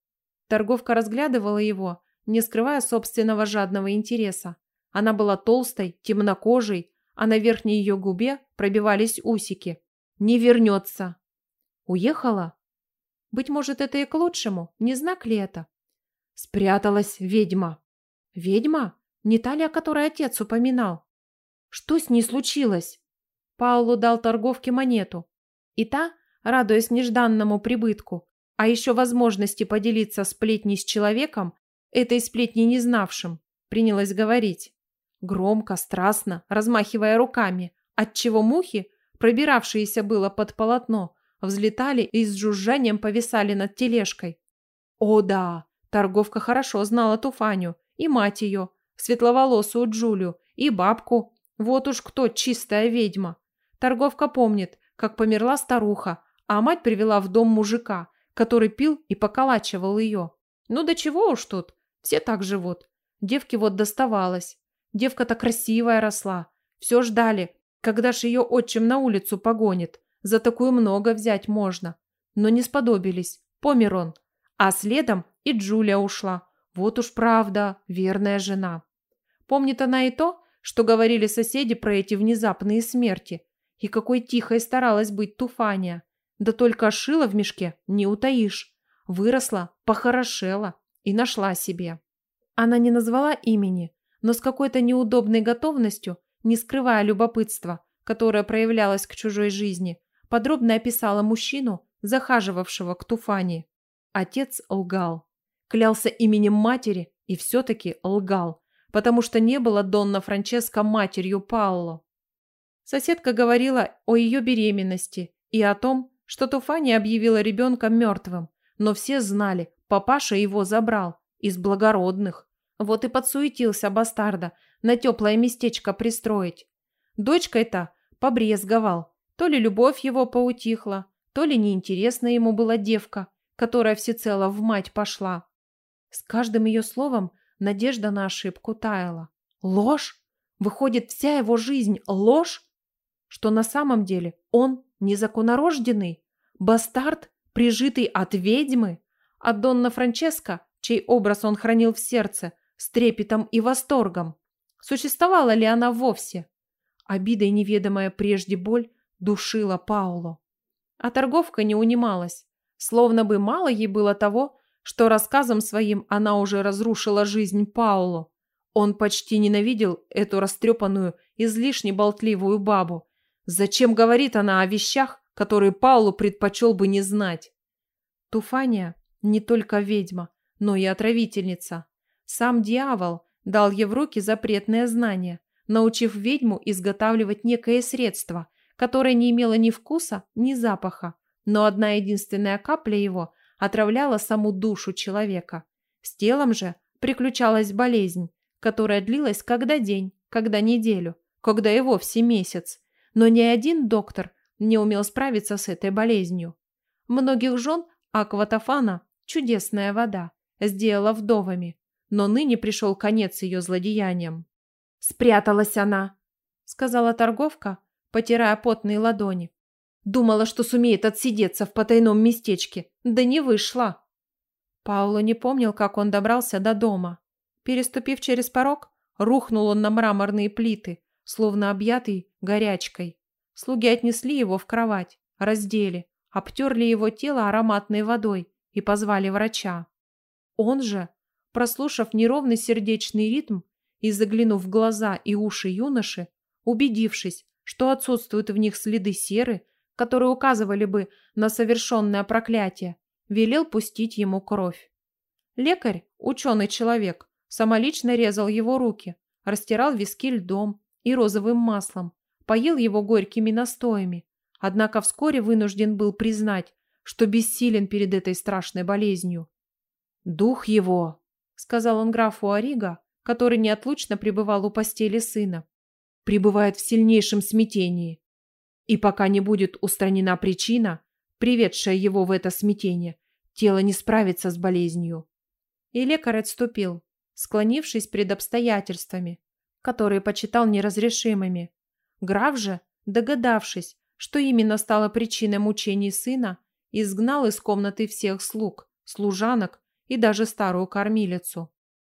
Торговка разглядывала его, не скрывая собственного жадного интереса. Она была толстой, темнокожей, а на верхней ее губе пробивались усики. «Не вернется!» «Уехала?» «Быть может, это и к лучшему. Не знак ли это?» «Спряталась ведьма». «Ведьма? Не та ли, о которой отец упоминал?» «Что с ней случилось?» Паулу дал торговке монету. И та, радуясь нежданному прибытку, а еще возможности поделиться сплетней с человеком, этой сплетни не знавшим, принялась говорить. Громко, страстно, размахивая руками, отчего мухи, пробиравшиеся было под полотно, взлетали и с жужжанием повисали над тележкой. О да, торговка хорошо знала Туфаню и мать ее, светловолосую Джулю и бабку. Вот уж кто чистая ведьма. Торговка помнит, как померла старуха, а мать привела в дом мужика – который пил и поколачивал ее. Ну да чего уж тут, все так живут. Девке вот доставалось. Девка-то красивая росла. Все ждали, когда ж ее отчим на улицу погонит. За такую много взять можно. Но не сподобились. Помер он. А следом и Джулия ушла. Вот уж правда, верная жена. Помнит она и то, что говорили соседи про эти внезапные смерти. И какой тихой старалась быть Туфания. Да только шила в мешке не утаишь. Выросла, похорошела и нашла себе. Она не назвала имени, но с какой-то неудобной готовностью, не скрывая любопытства, которое проявлялось к чужой жизни, подробно описала мужчину, захаживавшего к Туфани. Отец лгал. Клялся именем матери и все-таки лгал, потому что не было Донна Франческо матерью Паоло. Соседка говорила о ее беременности и о том, что Туфани объявила ребенка мертвым, но все знали, папаша его забрал, из благородных. Вот и подсуетился бастарда, на теплое местечко пристроить. Дочкой та побрезговал, то ли любовь его поутихла, то ли неинтересна ему была девка, которая всецело в мать пошла. С каждым ее словом надежда на ошибку таяла. Ложь? Выходит, вся его жизнь – ложь? что на самом деле он незаконорожденный бастард, прижитый от ведьмы, а Донна Франческа, чей образ он хранил в сердце, с трепетом и восторгом. Существовала ли она вовсе? Обида и неведомая прежде боль душила Пауло. А торговка не унималась, словно бы мало ей было того, что рассказом своим она уже разрушила жизнь Пауло. Он почти ненавидел эту растрепанную, излишне болтливую бабу, Зачем говорит она о вещах, которые Паулу предпочел бы не знать? Туфания не только ведьма, но и отравительница. Сам дьявол дал ей в руки запретное знание, научив ведьму изготавливать некое средство, которое не имело ни вкуса, ни запаха, но одна единственная капля его отравляла саму душу человека. С телом же приключалась болезнь, которая длилась когда день, когда неделю, когда и вовсе месяц, но ни один доктор не умел справиться с этой болезнью. Многих жен Акватофана, чудесная вода, сделала вдовами, но ныне пришел конец ее злодеяниям. «Спряталась она», — сказала торговка, потирая потные ладони. «Думала, что сумеет отсидеться в потайном местечке, да не вышла». Пауло не помнил, как он добрался до дома. Переступив через порог, рухнул он на мраморные плиты, словно объятый горячкой. Слуги отнесли его в кровать, раздели, обтерли его тело ароматной водой и позвали врача. Он же, прослушав неровный сердечный ритм и заглянув в глаза и уши юноши, убедившись, что отсутствуют в них следы серы, которые указывали бы на совершенное проклятие, велел пустить ему кровь. Лекарь, ученый человек, самолично резал его руки, растирал виски льдом, и розовым маслом, поил его горькими настоями, однако вскоре вынужден был признать, что бессилен перед этой страшной болезнью. «Дух его!» — сказал он графу Арига, который неотлучно пребывал у постели сына. «Пребывает в сильнейшем смятении. И пока не будет устранена причина, приведшая его в это смятение, тело не справится с болезнью». И лекарь отступил, склонившись перед обстоятельствами, которые почитал неразрешимыми. Граф же, догадавшись, что именно стало причиной мучений сына, изгнал из комнаты всех слуг, служанок и даже старую кормилицу.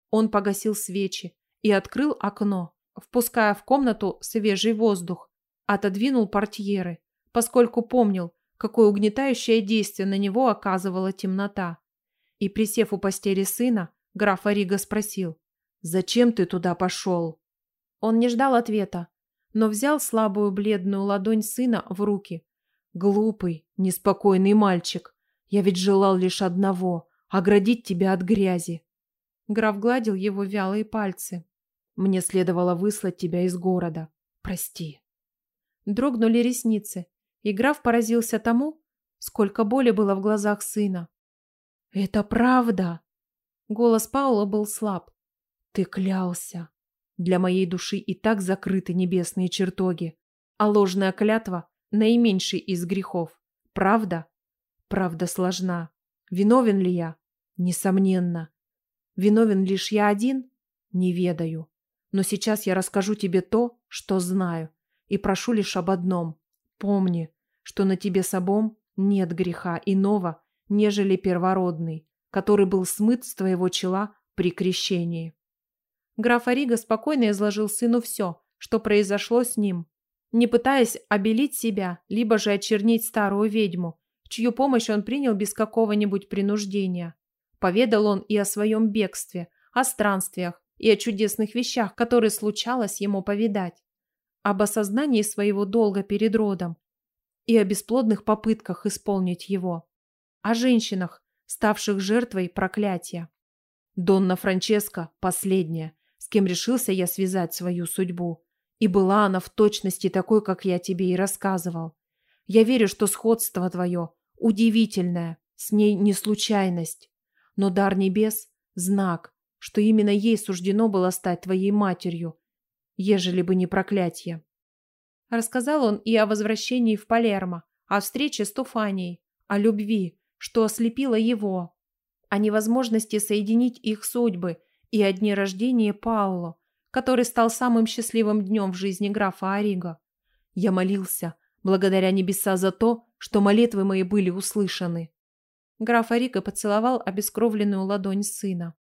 Он погасил свечи и открыл окно, впуская в комнату свежий воздух, отодвинул портьеры, поскольку помнил, какое угнетающее действие на него оказывала темнота. И, присев у постели сына, граф Арига спросил, «Зачем ты туда пошел?» Он не ждал ответа, но взял слабую бледную ладонь сына в руки. «Глупый, неспокойный мальчик. Я ведь желал лишь одного – оградить тебя от грязи». Граф гладил его вялые пальцы. «Мне следовало выслать тебя из города. Прости». Дрогнули ресницы, и граф поразился тому, сколько боли было в глазах сына. «Это правда!» Голос Паула был слаб. «Ты клялся!» Для моей души и так закрыты небесные чертоги. А ложная клятва – наименьший из грехов. Правда? Правда сложна. Виновен ли я? Несомненно. Виновен лишь я один? Не ведаю. Но сейчас я расскажу тебе то, что знаю, и прошу лишь об одном. Помни, что на тебе собом нет греха иного, нежели первородный, который был смыт с твоего чела при крещении. Граф Ориго спокойно изложил сыну все, что произошло с ним, не пытаясь обелить себя, либо же очернить старую ведьму, чью помощь он принял без какого-нибудь принуждения. Поведал он и о своем бегстве, о странствиях и о чудесных вещах, которые случалось ему повидать, об осознании своего долга перед родом и о бесплодных попытках исполнить его, о женщинах, ставших жертвой проклятия. Донна Франческа – последняя, с кем решился я связать свою судьбу. И была она в точности такой, как я тебе и рассказывал. Я верю, что сходство твое удивительное, с ней не случайность. Но дар небес – знак, что именно ей суждено было стать твоей матерью, ежели бы не проклятье. Рассказал он и о возвращении в Палермо, о встрече с Туфанией, о любви, что ослепило его, о невозможности соединить их судьбы и о дне рождения Пауло, который стал самым счастливым днем в жизни графа Ориго. Я молился, благодаря небеса за то, что молитвы мои были услышаны. Граф Ориго поцеловал обескровленную ладонь сына.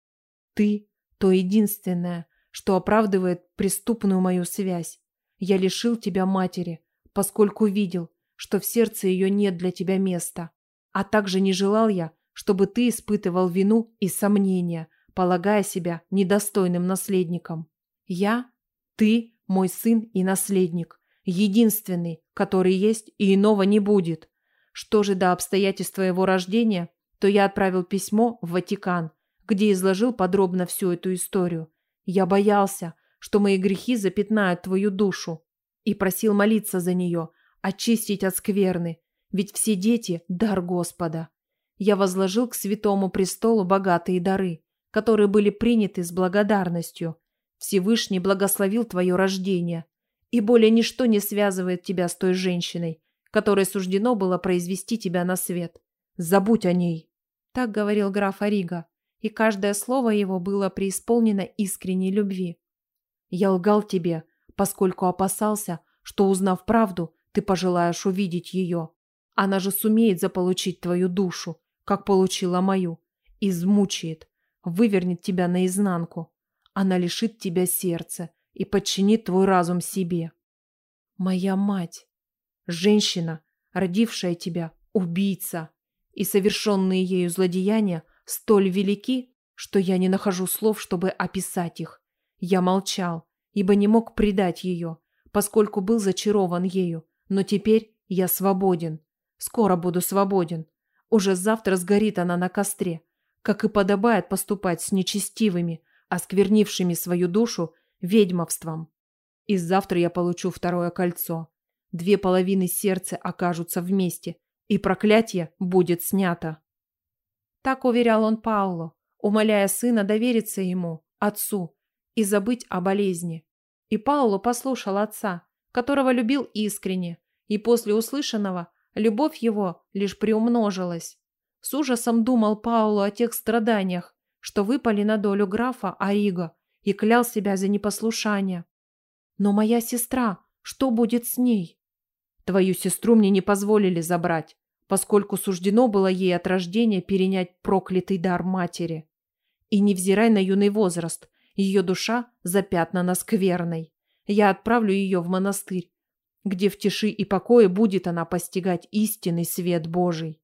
«Ты – то единственное, что оправдывает преступную мою связь. Я лишил тебя матери, поскольку видел, что в сердце ее нет для тебя места. А также не желал я, чтобы ты испытывал вину и сомнения, полагая себя недостойным наследником. Я, ты, мой сын и наследник, единственный, который есть и иного не будет. Что же до обстоятельств твоего рождения, то я отправил письмо в Ватикан, где изложил подробно всю эту историю. Я боялся, что мои грехи запятнают твою душу, и просил молиться за нее, очистить от скверны, ведь все дети – дар Господа. Я возложил к святому престолу богатые дары, которые были приняты с благодарностью. Всевышний благословил твое рождение, и более ничто не связывает тебя с той женщиной, которой суждено было произвести тебя на свет. Забудь о ней. Так говорил граф Арига, и каждое слово его было преисполнено искренней любви. Я лгал тебе, поскольку опасался, что, узнав правду, ты пожелаешь увидеть ее. Она же сумеет заполучить твою душу, как получила мою, измучает, вывернет тебя наизнанку. А она лишит тебя сердца и подчинит твой разум себе. Моя мать, женщина, родившая тебя, убийца, и совершенные ею злодеяния столь велики, что я не нахожу слов, чтобы описать их. Я молчал, ибо не мог предать ее, поскольку был зачарован ею, но теперь я свободен. Скоро буду свободен. Уже завтра сгорит она на костре, как и подобает поступать с нечестивыми, а осквернившими свою душу ведьмовством. И завтра я получу второе кольцо. Две половины сердца окажутся вместе, и проклятие будет снято. Так уверял он Паулу, умоляя сына довериться ему, отцу, и забыть о болезни. И Паулу послушал отца, которого любил искренне, и после услышанного любовь его лишь приумножилась. С ужасом думал Пауло о тех страданиях, что выпали на долю графа Ариго, и клял себя за непослушание. «Но моя сестра, что будет с ней?» «Твою сестру мне не позволили забрать, поскольку суждено было ей от рождения перенять проклятый дар матери. И невзирай на юный возраст, ее душа запятнана скверной. Я отправлю ее в монастырь, где в тиши и покое будет она постигать истинный свет Божий»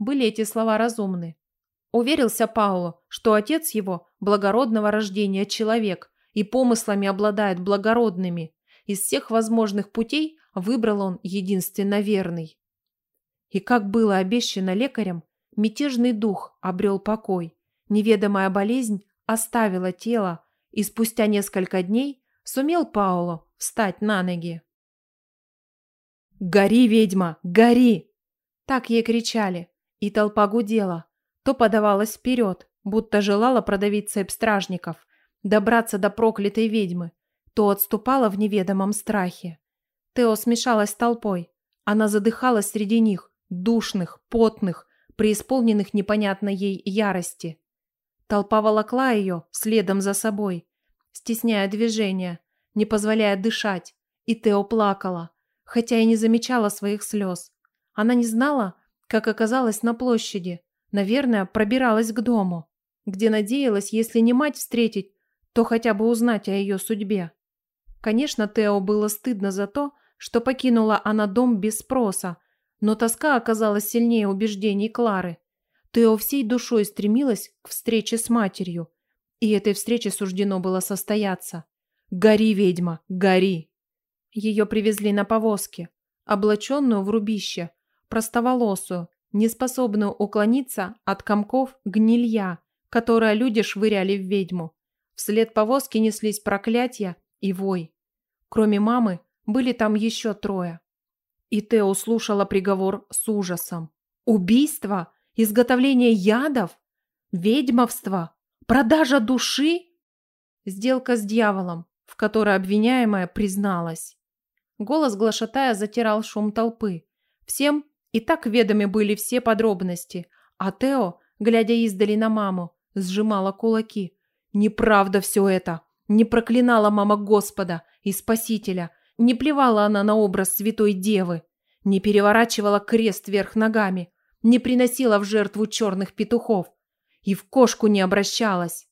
были эти слова разумны. Уверился Пауло, что отец его – благородного рождения человек и помыслами обладает благородными. Из всех возможных путей выбрал он единственно верный. И как было обещано лекарем, мятежный дух обрел покой. Неведомая болезнь оставила тело, и спустя несколько дней сумел Пауло встать на ноги. «Гори, ведьма, гори!» Так ей кричали, и толпа гудела, то подавалась вперед, будто желала продавить цепь стражников, добраться до проклятой ведьмы, то отступала в неведомом страхе. Тео смешалась с толпой. Она задыхалась среди них, душных, потных, преисполненных непонятной ей ярости. Толпа волокла ее следом за собой, стесняя движения, не позволяя дышать, и Тео плакала, хотя и не замечала своих слез. Она не знала, как оказалось на площади. Наверное, пробиралась к дому, где надеялась, если не мать встретить, то хотя бы узнать о ее судьбе. Конечно, Тео было стыдно за то, что покинула она дом без спроса, но тоска оказалась сильнее убеждений Клары. Тео всей душой стремилась к встрече с матерью, и этой встрече суждено было состояться. «Гори, ведьма, гори!» Ее привезли на повозке, облаченную в рубище, простоволосую, неспособную уклониться от комков гнилья, которое люди швыряли в ведьму. Вслед повозки неслись проклятия и вой. Кроме мамы, были там еще трое. И Тео слушала приговор с ужасом. Убийство? Изготовление ядов? Ведьмовство? Продажа души? Сделка с дьяволом, в которой обвиняемая призналась. Голос глашатая затирал шум толпы. Всем и так ведомы были все подробности, а Тео, глядя издали на маму, сжимала кулаки. Неправда все это. Не проклинала мама Господа и Спасителя. Не плевала она на образ Святой Девы. Не переворачивала крест вверх ногами. Не приносила в жертву черных петухов. И в кошку не обращалась.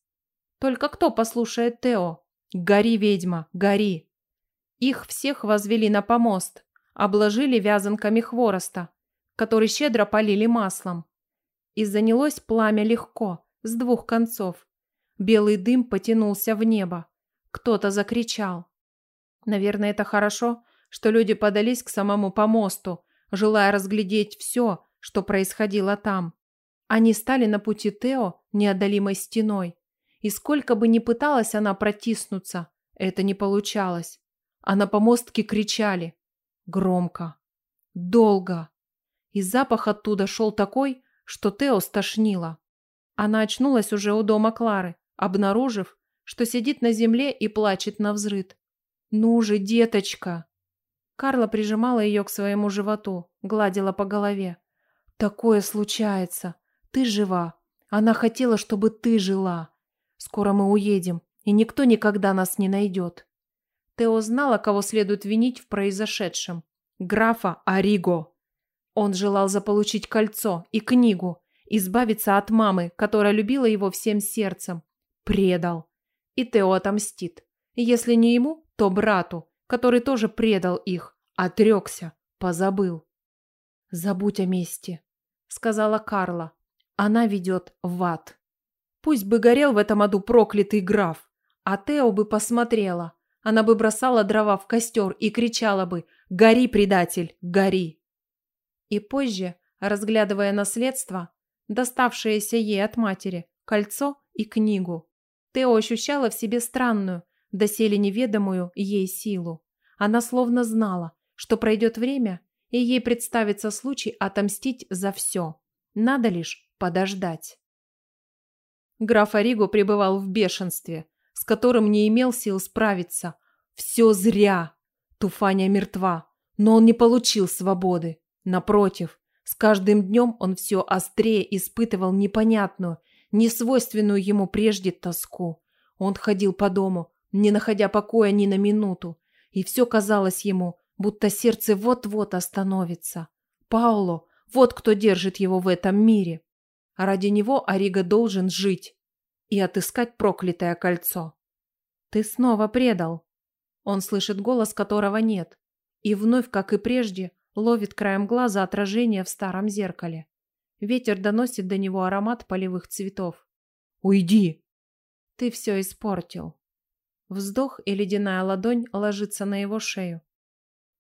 Только кто послушает Тео? Гори, ведьма, гори. Их всех возвели на помост. Обложили вязанками хвороста которые щедро полили маслом. И занялось пламя легко, с двух концов. Белый дым потянулся в небо. Кто-то закричал. Наверное, это хорошо, что люди подались к самому помосту, желая разглядеть все, что происходило там. Они стали на пути Тео неодолимой стеной. И сколько бы ни пыталась она протиснуться, это не получалось. А на помостке кричали. Громко. Долго и запах оттуда шел такой, что Тео стошнило. Она очнулась уже у дома Клары, обнаружив, что сидит на земле и плачет на взрыд. «Ну же, деточка!» Карла прижимала ее к своему животу, гладила по голове. «Такое случается. Ты жива. Она хотела, чтобы ты жила. Скоро мы уедем, и никто никогда нас не найдет». Тео знала, кого следует винить в произошедшем. Графа Ариго. Он желал заполучить кольцо и книгу, избавиться от мамы, которая любила его всем сердцем. Предал. И Тео отомстит. Если не ему, то брату, который тоже предал их, отрекся, позабыл. «Забудь о мести», — сказала Карла. «Она ведет в ад». Пусть бы горел в этом аду проклятый граф, а Тео бы посмотрела. Она бы бросала дрова в костер и кричала бы «Гори, предатель, гори!» И позже, разглядывая наследство, доставшееся ей от матери, кольцо и книгу, Тео ощущала в себе странную, доселе неведомую ей силу. Она словно знала, что пройдет время, и ей представится случай отомстить за все. Надо лишь подождать. Граф Ориго пребывал в бешенстве, с которым не имел сил справиться. Все зря. Туфаня мертва, но он не получил свободы. Напротив, с каждым днем он все острее испытывал непонятную, несвойственную ему прежде тоску. Он ходил по дому, не находя покоя ни на минуту, и все казалось ему, будто сердце вот-вот остановится. Пауло, вот кто держит его в этом мире. Ради него Арига должен жить и отыскать проклятое кольцо. «Ты снова предал!» Он слышит голос, которого нет. И вновь, как и прежде, ловит краем глаза отражение в старом зеркале. Ветер доносит до него аромат полевых цветов. «Уйди!» «Ты все испортил!» Вздох и ледяная ладонь ложится на его шею.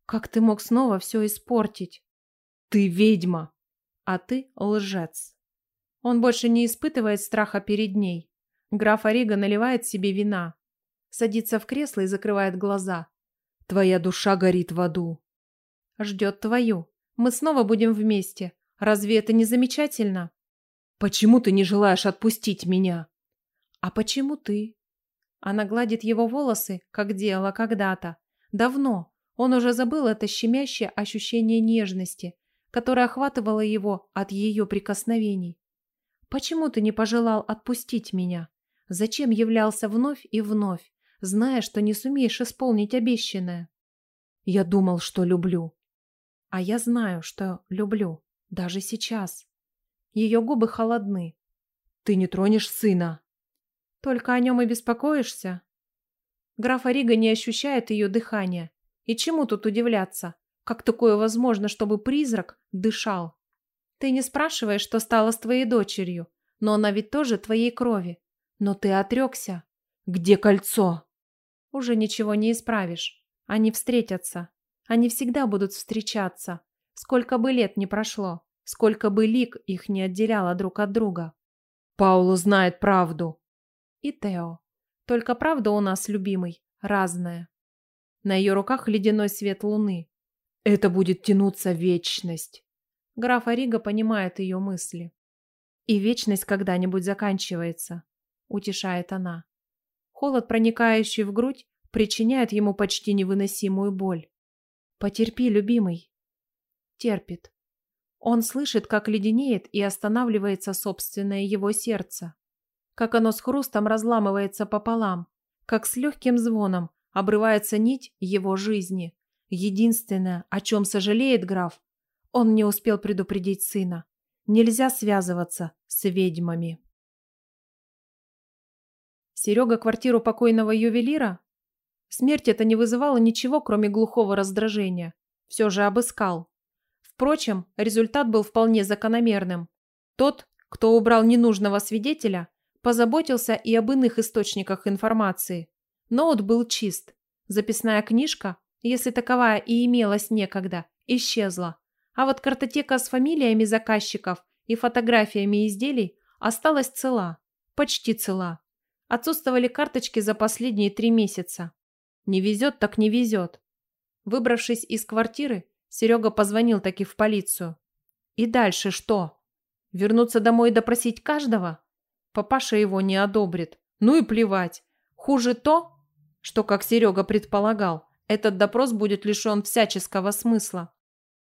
«Как ты мог снова все испортить?» «Ты ведьма!» «А ты лжец!» Он больше не испытывает страха перед ней. Граф Ориго наливает себе вина. Садится в кресло и закрывает глаза. «Твоя душа горит в аду!» ждет твою. Мы снова будем вместе. Разве это не замечательно? Почему ты не желаешь отпустить меня? А почему ты? Она гладит его волосы, как делала когда-то. Давно. Он уже забыл это щемящее ощущение нежности, которое охватывало его от ее прикосновений. Почему ты не пожелал отпустить меня? Зачем являлся вновь и вновь, зная, что не сумеешь исполнить обещанное? Я думал, что люблю. А я знаю, что люблю, даже сейчас. Ее губы холодны. Ты не тронешь сына. Только о нем и беспокоишься? Граф Ориго не ощущает ее дыхания. И чему тут удивляться? Как такое возможно, чтобы призрак дышал? Ты не спрашиваешь, что стало с твоей дочерью, но она ведь тоже твоей крови. Но ты отрекся. Где кольцо? Уже ничего не исправишь. Они встретятся. Они всегда будут встречаться. Сколько бы лет не прошло, сколько бы лик их не отделяло друг от друга. Паулу знает правду. И Тео. Только правда у нас, любимый, разная. На ее руках ледяной свет луны. Это будет тянуться вечность. Граф Ориго понимает ее мысли. И вечность когда-нибудь заканчивается, утешает она. Холод, проникающий в грудь, причиняет ему почти невыносимую боль. Потерпи, любимый. Терпит. Он слышит, как леденеет и останавливается собственное его сердце. Как оно с хрустом разламывается пополам. Как с легким звоном обрывается нить его жизни. Единственное, о чем сожалеет граф, он не успел предупредить сына. Нельзя связываться с ведьмами. Серега квартиру покойного ювелира Смерть это не вызывала ничего, кроме глухого раздражения. Все же обыскал. Впрочем, результат был вполне закономерным. Тот, кто убрал ненужного свидетеля, позаботился и об иных источниках информации. Ноут был чист. Записная книжка, если таковая и имелась некогда, исчезла. А вот картотека с фамилиями заказчиков и фотографиями изделий осталась цела. Почти цела. Отсутствовали карточки за последние три месяца. Не везет, так не везет. Выбравшись из квартиры, Серега позвонил таки в полицию. И дальше что? Вернуться домой и допросить каждого? Папаша его не одобрит. Ну и плевать. Хуже то, что, как Серега предполагал, этот допрос будет лишен всяческого смысла.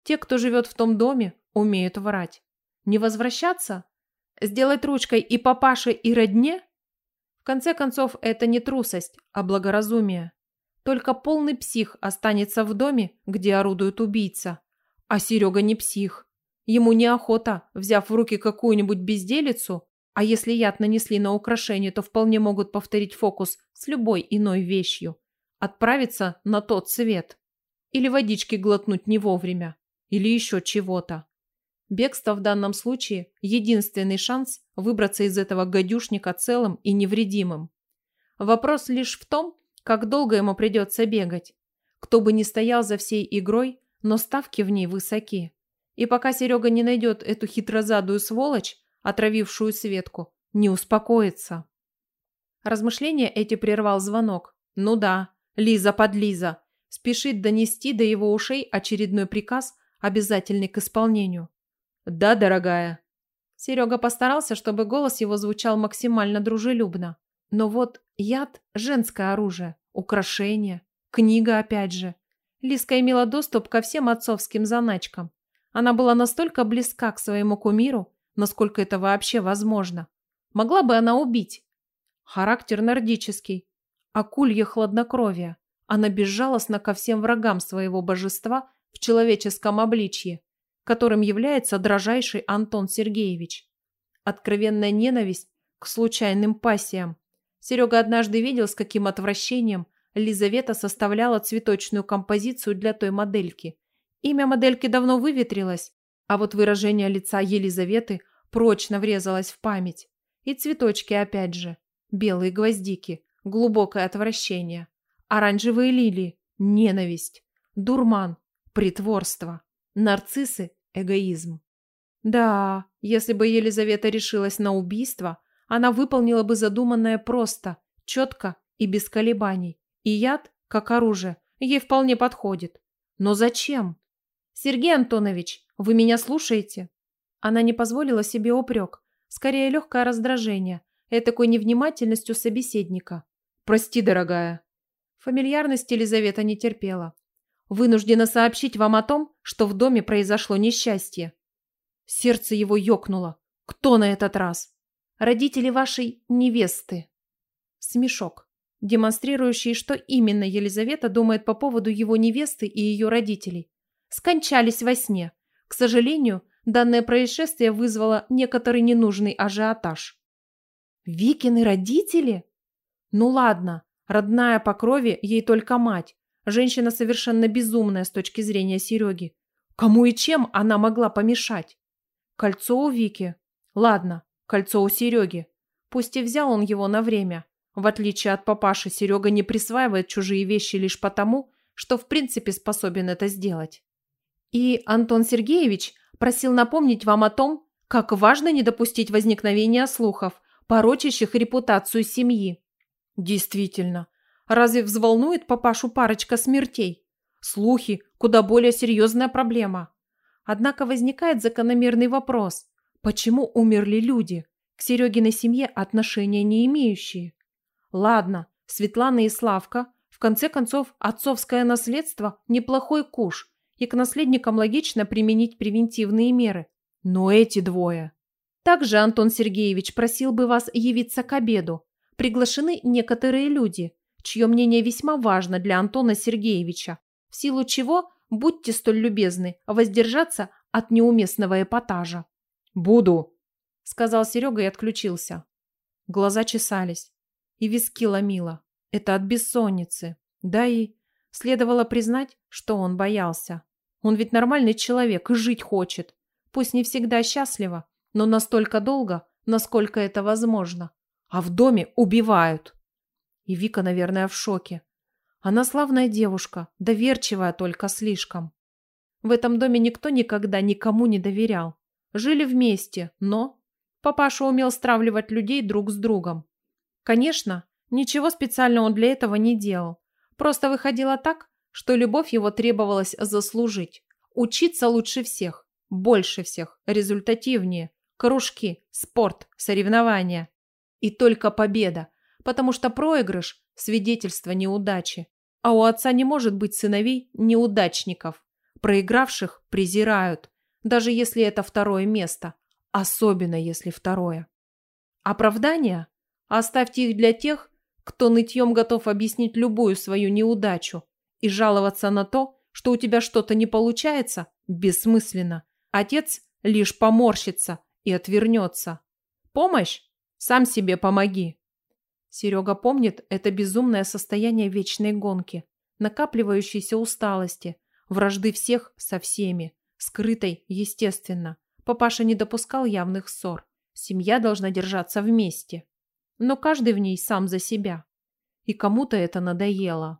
Те, кто живет в том доме, умеют врать. Не возвращаться? Сделать ручкой и папаше, и родне? В конце концов, это не трусость, а благоразумие. Только полный псих останется в доме, где орудует убийца. А Серега не псих. Ему неохота, взяв в руки какую-нибудь безделицу, а если яд нанесли на украшение, то вполне могут повторить фокус с любой иной вещью. Отправиться на тот свет. Или водички глотнуть не вовремя. Или еще чего-то. Бегство в данном случае – единственный шанс выбраться из этого гадюшника целым и невредимым. Вопрос лишь в том, как долго ему придется бегать? Кто бы ни стоял за всей игрой, но ставки в ней высоки. И пока Серега не найдет эту хитрозадую сволочь, отравившую Светку, не успокоится. Размышления эти прервал звонок. Ну да, Лиза под Лиза. Спешит донести до его ушей очередной приказ, обязательный к исполнению. «Да, дорогая». Серега постарался, чтобы голос его звучал максимально дружелюбно. Но вот Яд – женское оружие, украшение, книга опять же. Лиска имела доступ ко всем отцовским заначкам. Она была настолько близка к своему кумиру, насколько это вообще возможно. Могла бы она убить. Характер нордический. Акулье хладнокровие. Она безжалостна ко всем врагам своего божества в человеческом обличье, которым является дрожайший Антон Сергеевич. Откровенная ненависть к случайным пассиям – Серега однажды видел, с каким отвращением Лизавета составляла цветочную композицию для той модельки. Имя модельки давно выветрилось, а вот выражение лица Елизаветы прочно врезалось в память. И цветочки опять же. Белые гвоздики, глубокое отвращение. Оранжевые лилии, ненависть, дурман, притворство. Нарциссы – эгоизм. Да, если бы Елизавета решилась на убийство, она выполнила бы задуманное просто, четко и без колебаний. И яд, как оружие, ей вполне подходит. Но зачем? Сергей Антонович, вы меня слушаете? Она не позволила себе упрек, скорее легкое раздражение, этакой невнимательностью собеседника. Прости, дорогая. Фамильярность Елизавета не терпела. Вынуждена сообщить вам о том, что в доме произошло несчастье. Сердце его ёкнуло. Кто на этот раз? родители вашей невесты». Смешок, демонстрирующий, что именно Елизавета думает по поводу его невесты и ее родителей. Скончались во сне. К сожалению, данное происшествие вызвало некоторый ненужный ажиотаж. «Викины родители?» «Ну ладно, родная по крови ей только мать. Женщина совершенно безумная с точки зрения Сереги. Кому и чем она могла помешать?» «Кольцо у Вики. Ладно, кольцо у Сереги. Пусть и взял он его на время. В отличие от папаши, Серега не присваивает чужие вещи лишь потому, что в принципе способен это сделать. И Антон Сергеевич просил напомнить вам о том, как важно не допустить возникновения слухов, порочащих репутацию семьи. Действительно, разве взволнует папашу парочка смертей? Слухи – куда более серьезная проблема. Однако возникает закономерный вопрос. Почему умерли люди, к Серегиной семье отношения не имеющие? Ладно, Светлана и Славка, в конце концов, отцовское наследство – неплохой куш, и к наследникам логично применить превентивные меры. Но эти двое. Также Антон Сергеевич просил бы вас явиться к обеду. Приглашены некоторые люди, чье мнение весьма важно для Антона Сергеевича, в силу чего будьте столь любезны воздержаться от неуместного эпатажа буду сказал серега и отключился. Глаза чесались. И виски ломила. это от бессонницы. Да и следовало признать что он боялся. Он ведь нормальный человек и жить хочет. Пусть не всегда счастливо но настолько долго насколько это возможно. А в доме убивают. И вика наверное в шоке. Она славная девушка доверчивая только слишком. В этом доме никто никогда никому не доверял жили вместе, но... Папаша умел стравливать людей друг с другом. Конечно, ничего специального он для этого не делал. Просто выходило так, что любовь его требовалось заслужить. Учиться лучше всех, больше всех, результативнее. Кружки, спорт, соревнования. И только победа, потому что проигрыш – свидетельство неудачи. А у отца не может быть сыновей неудачников. Проигравших презирают, даже если это второе место, особенно если второе. Оправдания? Оставьте их для тех, кто нытьем готов объяснить любую свою неудачу и жаловаться на то, что у тебя что-то не получается, бессмысленно. Отец лишь поморщится и отвернется. Помощь? Сам себе помоги. Серега помнит это безумное состояние вечной гонки, накапливающейся усталости, вражды всех со всеми, скрытой, естественно. Папаша не допускал явных ссор. Семья должна держаться вместе. Но каждый в ней сам за себя. И кому-то это надоело.